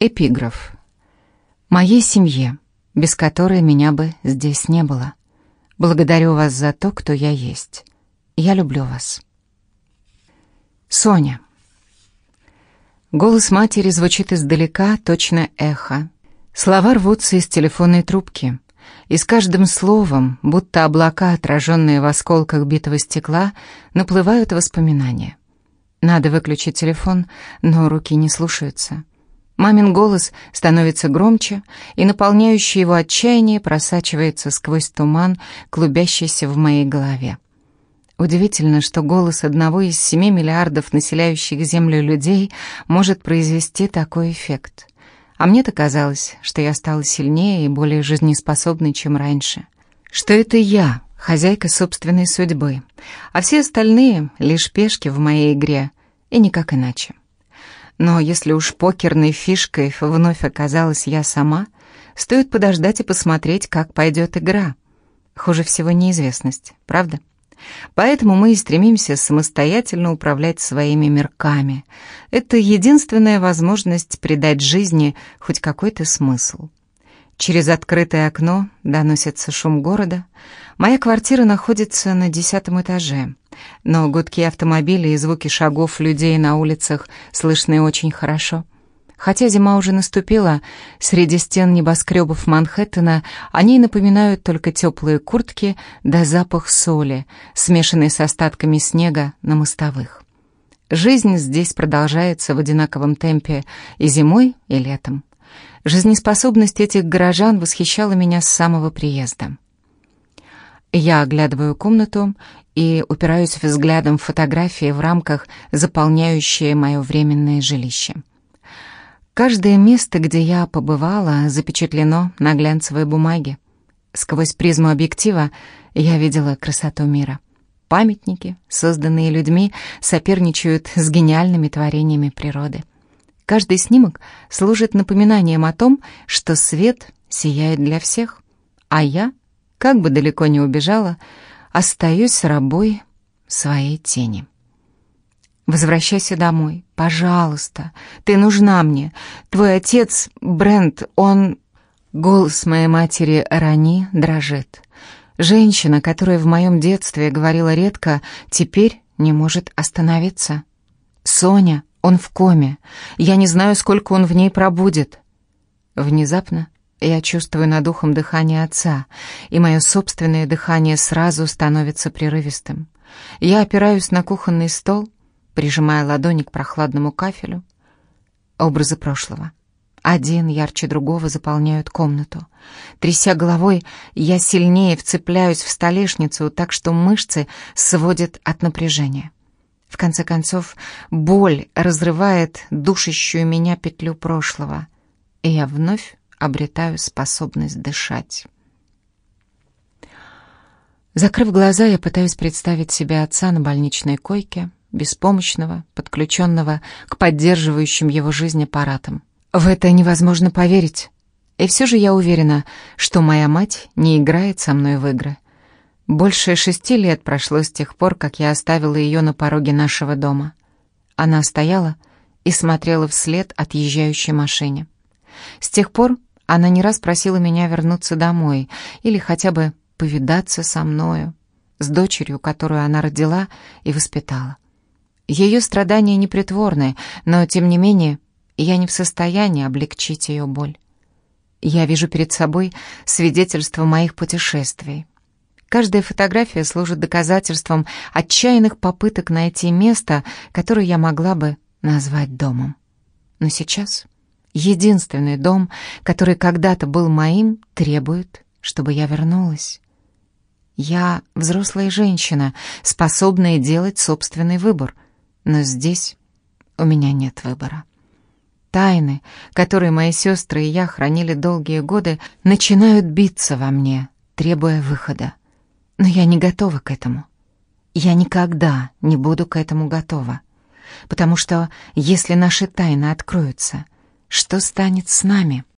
Эпиграф. Моей семье, без которой меня бы здесь не было. Благодарю вас за то, кто я есть. Я люблю вас. Соня. Голос матери звучит издалека, точно эхо. Слова рвутся из телефонной трубки. И с каждым словом, будто облака, отраженные в осколках битого стекла, наплывают воспоминания. Надо выключить телефон, но руки не слушаются. Мамин голос становится громче, и наполняющий его отчаяние просачивается сквозь туман, клубящийся в моей голове. Удивительно, что голос одного из семи миллиардов населяющих Землю людей может произвести такой эффект. А мне-то казалось, что я стала сильнее и более жизнеспособной, чем раньше. Что это я, хозяйка собственной судьбы, а все остальные — лишь пешки в моей игре, и никак иначе. Но если уж покерной фишкой вновь оказалась я сама, стоит подождать и посмотреть, как пойдет игра. Хуже всего неизвестность, правда? Поэтому мы и стремимся самостоятельно управлять своими мирками. Это единственная возможность придать жизни хоть какой-то смысл. Через открытое окно доносится шум города. Моя квартира находится на десятом этаже, но гудки автомобилей и звуки шагов людей на улицах слышны очень хорошо. Хотя зима уже наступила, среди стен небоскребов Манхэттена они напоминают только теплые куртки да запах соли, смешанный с остатками снега на мостовых. Жизнь здесь продолжается в одинаковом темпе и зимой, и летом. Жизнеспособность этих горожан восхищала меня с самого приезда. Я оглядываю комнату и упираюсь взглядом в фотографии в рамках, заполняющие мое временное жилище. Каждое место, где я побывала, запечатлено на глянцевой бумаге. Сквозь призму объектива я видела красоту мира. Памятники, созданные людьми, соперничают с гениальными творениями природы. Каждый снимок служит напоминанием о том, что свет сияет для всех, а я, как бы далеко ни убежала, остаюсь рабой своей тени. Возвращайся домой, пожалуйста. Ты нужна мне. Твой отец, Брент, он...» Голос моей матери Рани дрожит. Женщина, которая в моем детстве говорила редко, теперь не может остановиться. «Соня, он в коме. Я не знаю, сколько он в ней пробудет». Внезапно я чувствую над ухом дыхание отца, и мое собственное дыхание сразу становится прерывистым. Я опираюсь на кухонный стол, прижимая ладони к прохладному кафелю. Образы прошлого. Один ярче другого заполняют комнату. Тряся головой, я сильнее вцепляюсь в столешницу, так что мышцы сводят от напряжения. В конце концов, боль разрывает душащую меня петлю прошлого, и я вновь обретаю способность дышать. Закрыв глаза, я пытаюсь представить себе отца на больничной койке, беспомощного, подключенного к поддерживающим его жизнь аппаратам. В это невозможно поверить. И все же я уверена, что моя мать не играет со мной в игры. Больше шести лет прошло с тех пор, как я оставила ее на пороге нашего дома. Она стояла и смотрела вслед отъезжающей машине. С тех пор она не раз просила меня вернуться домой или хотя бы повидаться со мною, с дочерью, которую она родила и воспитала. Ее страдания непритворны, но, тем не менее, я не в состоянии облегчить ее боль. Я вижу перед собой свидетельство моих путешествий. Каждая фотография служит доказательством отчаянных попыток найти место, которое я могла бы назвать домом. Но сейчас единственный дом, который когда-то был моим, требует, чтобы я вернулась. Я взрослая женщина, способная делать собственный выбор — но здесь у меня нет выбора. Тайны, которые мои сестры и я хранили долгие годы, начинают биться во мне, требуя выхода. Но я не готова к этому. Я никогда не буду к этому готова. Потому что если наши тайны откроются, что станет с нами?